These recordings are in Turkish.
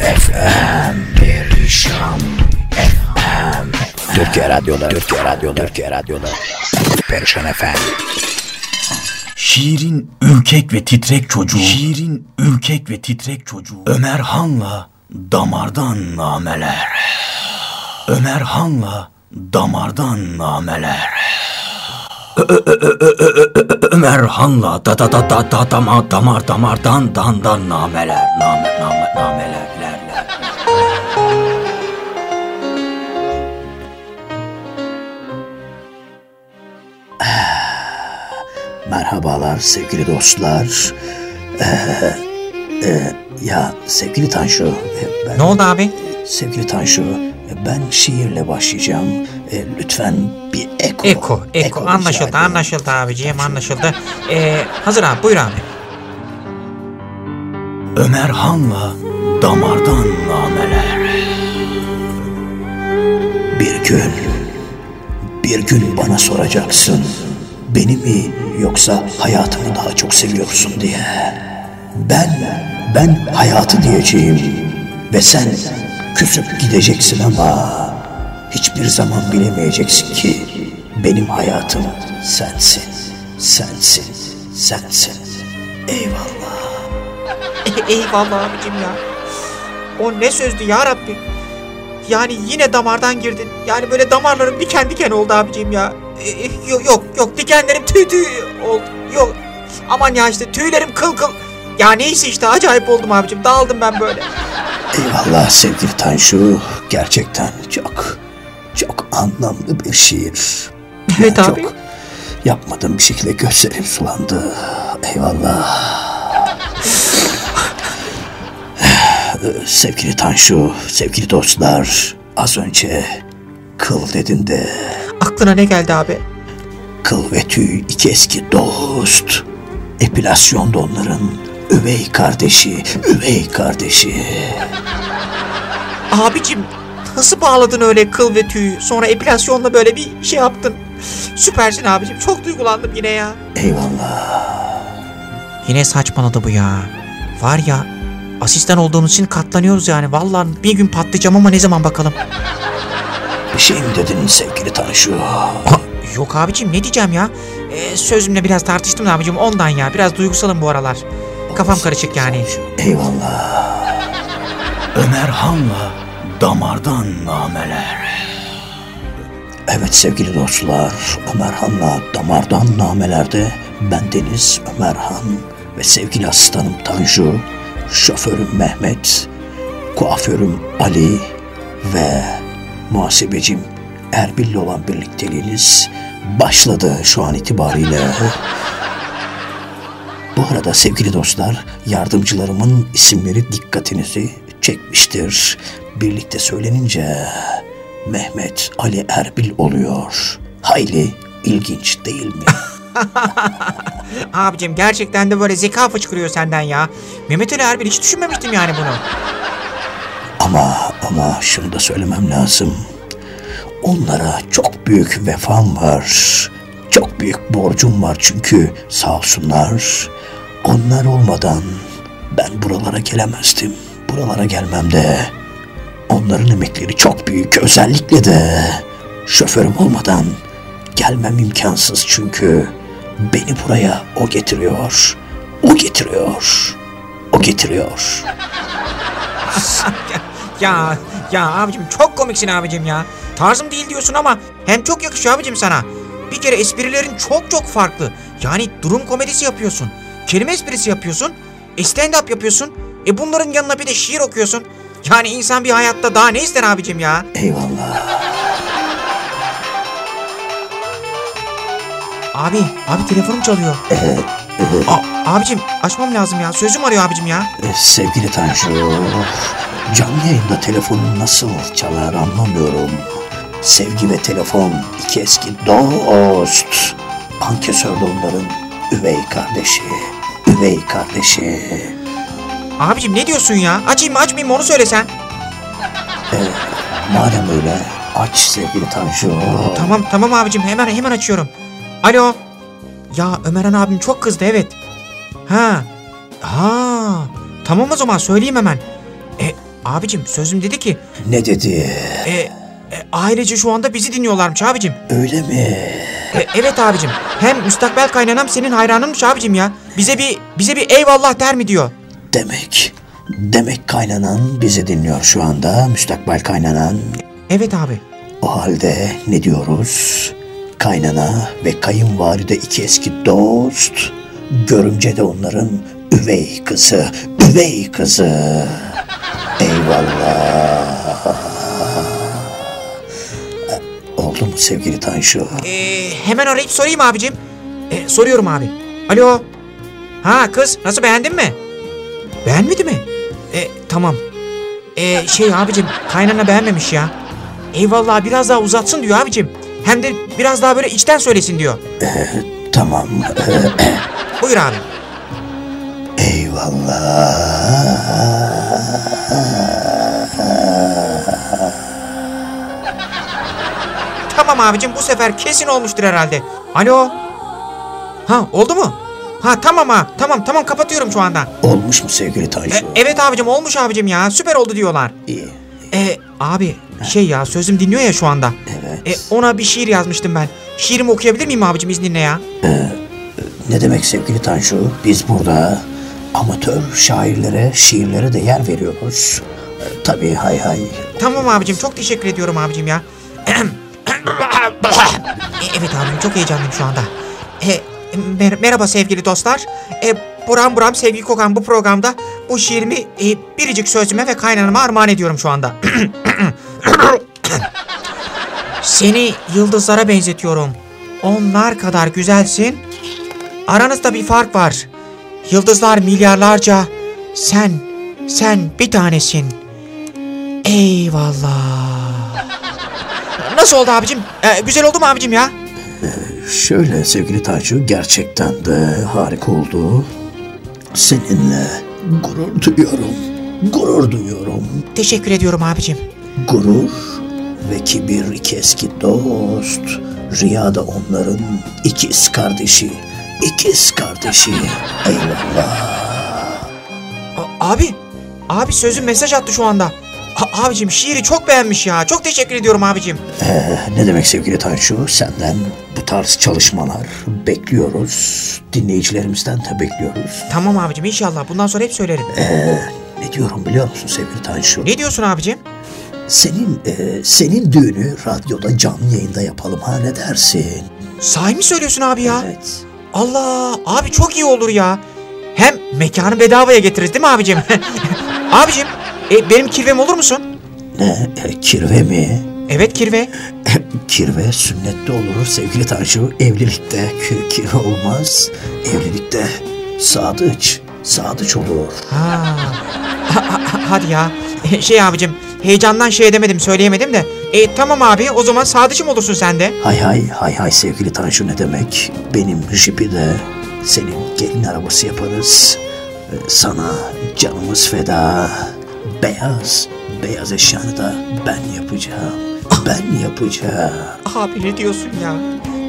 FM Perişan FM Türkiye Radyoları Türkiye Radyoları Türkiye Radyoları Perişan FM Şiirin ürkek ve titrek çocuğu. Şiirin ürkek ve titrek çocuğu. Ömer Han'la damardan nameler. Ömer Han'la damardan nameler. Ömer Han'la da da da da da damar damar damardan dandan nameler. Name name nameler. Merhabalar sevgili dostlar Ee, e, Ya sevgili Tanju e, ben, Ne oldu abi? Sevgili Tanju e, ben şiirle başlayacağım E, Lütfen bir eko Eko, eko. rica Anlaşıldı, anlaşıldı abiciğim, anlaşıldı. Ee, hazır abi, buyur abi. Ömer Han'la damardan nameler. Bir gün, bir gün bana soracaksın. Beni mi yoksa hayatımı daha çok seviyorsun diye. Ben, ben hayatı diyeceğim. Ve sen küsüp gideceksin ama hiçbir zaman bilemeyeceksin ki benim hayatım sensin, sensin, sensin. Eyvallah. Eyvallah abicim ya. O ne sözdü ya Rabbi. Yani yine damardan girdin. Yani böyle damarlarım diken diken oldu abicim ya. Ee, yok yok yok dikenlerim tüy tüy oldu. Yok. Aman ya işte tüylerim kıl kıl. Ya neyse işte acayip oldum abicim. Dağıldım ben böyle. Eyvallah sevgili Tanju. Gerçekten çok, çok anlamlı bir şiir. Evet Ben abi. Çok yapmadığım bir şekilde gözlerim sulandı. Eyvallah. Sevgili Tanju, sevgili dostlar. Az önce kıl dedin de Aklına ne geldi abi? kıl ve tüy iki eski dost. Epilasyon da onların üvey kardeşi, üvey kardeşi. Abicim nasıl bağladın öyle kıl ve tüyü? Sonra epilasyonla böyle bir şey yaptın. Süpersin abicim. Çok duygulandım yine ya. Eyvallah. Yine saçmaladı bu ya. Var ya asistan olduğumuz için katlanıyoruz yani. Vallahi bir gün patlayacağım ama ne zaman bakalım. Bir şey mi dedin sevgili Tanju? Yok abicim ne diyeceğim ya? Ee, sözümle biraz tartıştım da abicim ondan ya. Biraz duygusalım bu aralar. Kafam karışık yani. Eyvallah. Ömer Han'la damardan nameler. Evet sevgili dostlar, Ömerhan'la Damardan Nameler'de bendeniz Ömerhan ve sevgili asistanım Tanju, şoförüm Mehmet, kuaförüm Ali ve muhasebecim Erbil'le olan birlikteliğiniz başladı şu an itibariyle. Bu arada sevgili dostlar, yardımcılarımın isimleri dikkatinizi çekmiştir. Birlikte söylenince Mehmet Ali Erbil oluyor. Hayli ilginç değil mi? Abicim gerçekten de böyle zeka fışkırıyor senden ya. Mehmet Ali Erbil hiç düşünmemiştim yani bunu. Ama ama şunu da söylemem lazım. Onlara çok büyük vefam var. Çok büyük borcum var çünkü sağ olsunlar. Onlar olmadan ben buralara gelemezdim. Buralara gelmem de onların emekleri çok büyük. Özellikle de şoförüm olmadan gelmem imkansız çünkü beni buraya o getiriyor. O getiriyor. O getiriyor. Ya ya abicim çok komiksin abicim ya. Tarzım değil diyorsun ama hem çok yakışıyor abicim sana. Bir kere esprilerin çok çok farklı. Yani durum komedisi yapıyorsun. Kelime esprisi yapıyorsun. e, Stand-up yapıyorsun. E bunların yanına bir de şiir okuyorsun. Yani insan bir hayatta daha ne ister abicim ya? Eyvallah. Abi, abi telefonum çalıyor. A- abicim açmam lazım ya. Sözüm arıyor abicim ya. Sevgili Tanju, canlı yayında telefonun nasıl çalar anlamıyorum. Sevgi ve telefon iki eski dost. Ankesör de onların üvey kardeşi. Üvey kardeşi. Abicim ne diyorsun ya? Açayım mı açmayayım mı onu söylesen. Madem öyle aç sevgili Tanju. Tamam tamam abicim hemen hemen açıyorum. Alo. Ya Ömerhan abim çok kızdı evet. Ha. Ha. Tamam o zaman söyleyeyim hemen. Abicim sözüm dedi ki Ne dedi? e, e, ailece şu anda bizi dinliyorlarmış abicim. Öyle mi? E, evet abicim. Hem müstakbel kaynanam senin hayranınmış abicim ya. Bize bir bize bir eyvallah der mi diyor. Demek, demek kaynanan bizi dinliyor şu anda. Müstakbel kaynanan. Evet abi. O halde ne diyoruz? Kaynana ve kayınvalide iki eski dost. Görümce de onların üvey kızı, üvey kızı. Eyvallah. Oldu mu sevgili Tanju? E, hemen arayıp sorayım abicim. E, soruyorum abi. Alo. Ha kız nasıl beğendin mi? Beğenmedi mi? E, tamam. E, şey abicim kaynana beğenmemiş ya. Eyvallah biraz daha uzatsın diyor abicim. Hem de biraz daha böyle içten söylesin diyor. Tamam. Buyur abi. Tamam abicim bu sefer kesin olmuştur herhalde. Alo. Ha oldu mu? Ha tamam ha tamam tamam kapatıyorum şu anda. Olmuş mu sevgili E, Tanju? evet abicim olmuş abicim ya süper oldu diyorlar. İyi. E abi şey ya sözüm dinliyor ya şu anda. Evet. E, ona bir şiir yazmıştım ben. Şiirimi okuyabilir miyim abicim izninle ya? Ne demek sevgili Tanju? Biz burada amatör şairlere, şiirlere de yer veriyoruz. Ee, Tabii hay hay. Tamam abicim çok teşekkür ediyorum abicim ya. E, evet abicim çok heyecanlıyım şu anda. E, mer- merhaba sevgili dostlar. E, buram buram sevgi kokan bu programda bu şiirimi e, biricik sözüme ve kaynanama armağan ediyorum şu anda. Seni yıldızlara benzetiyorum. Onlar kadar güzelsin. Aranızda bir fark var. Yıldızlar milyarlarca. Sen, sen bir tanesin. Eyvallah. Nasıl oldu abicim? Ee, güzel oldu mu abicim ya? Şöyle sevgili Tanju gerçekten de harika oldu. Seninle gurur duyuyorum. Gurur duyuyorum. Teşekkür ediyorum abicim. Gurur ve kibir iki eski dost. Rüyada onların ikiz kardeşi. İkiz kardeşi. Eyvallah. A- abi, abi sözüm mesaj attı şu anda. A- abicim şiiri çok beğenmiş ya. Çok teşekkür ediyorum abicim. Ee, ne demek sevgili Tanju? Senden bu tarz çalışmalar bekliyoruz. Dinleyicilerimizden de bekliyoruz. Tamam abicim inşallah bundan sonra hep söylerim. Ne diyorum biliyor musun sevgili Tanju? Ne diyorsun abicim? Senin e, senin düğünü radyoda canlı yayında yapalım ha ne dersin? Sahi mi söylüyorsun abi ya? Evet. Allah abi çok iyi olur ya. Hem mekanı bedavaya getiririz değil mi abicim? abicim e, benim kirvem olur musun? Ne? E, kirve mi? Evet kirve. kirve sünnette olur sevgili Tanju. Evlilikte kir- kirve olmaz. Evlilikte sadıç. Sadıç olur. Ha. Ha- ha- Hadi ya. Şey abicim heyecandan şey edemedim söyleyemedim de. E, tamam abi o zaman sadıçım olursun sen de. Hay hay hay hay sevgili Tanju ne demek? Benim jipi de senin gelin arabası yaparız. Ee, Sana canımız feda. Beyaz, beyaz eşyanı da ben yapacağım. Ben yapacağım. Abi ne diyorsun ya?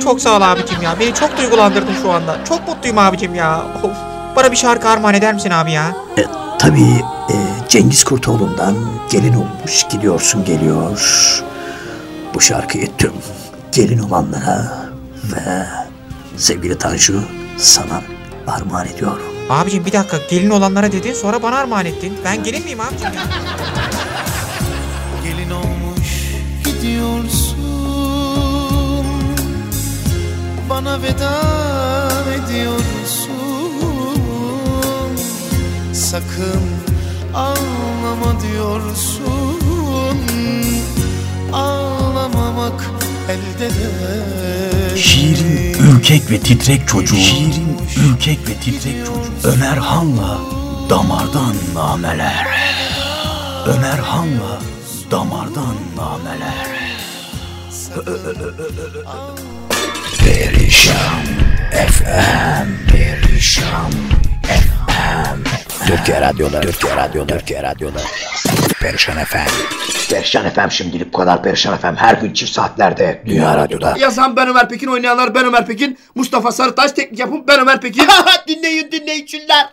Çok sağ ol abicim ya. Beni çok duygulandırdın şu anda. Çok mutluyum abicim ya. Of. Bana bir şarkı armağan eder misin abi ya? E, tabii e, Cengiz Kurtoğlu'ndan gelin olmuş gidiyorsun geliyor. Bu şarkıyı tüm gelin olanlara ve sevgili Tanju sana armağan ediyorum. Abicim bir dakika gelin olanlara dedin sonra bana armağan ettin. Ben gelin miyim abicim ya? Gelin olmuş gidiyorsun Bana veda ediyorsun Sakın ağlama diyorsun Şiirin ürkek ve titrek çocuğu. Şiirin ürkek ve titrek çocuğu. Ömer Han'la damardan nameler. Ömer Han'la damardan nameler. Perişan FM Perişan FM Türkiye Radyo'da Türkiye Radyo'da Türkiye Radyo'da Perişan FM Perişan FM şimdilik bu kadar Perişan FM her gün çift saatlerde Dünya Radyo'da Yazan ben Ömer Pekin, oynayanlar ben Ömer Pekin, Mustafa Sarıtaş, teknik yapım ben Ömer Pekin. dinleyin dinleyiciler.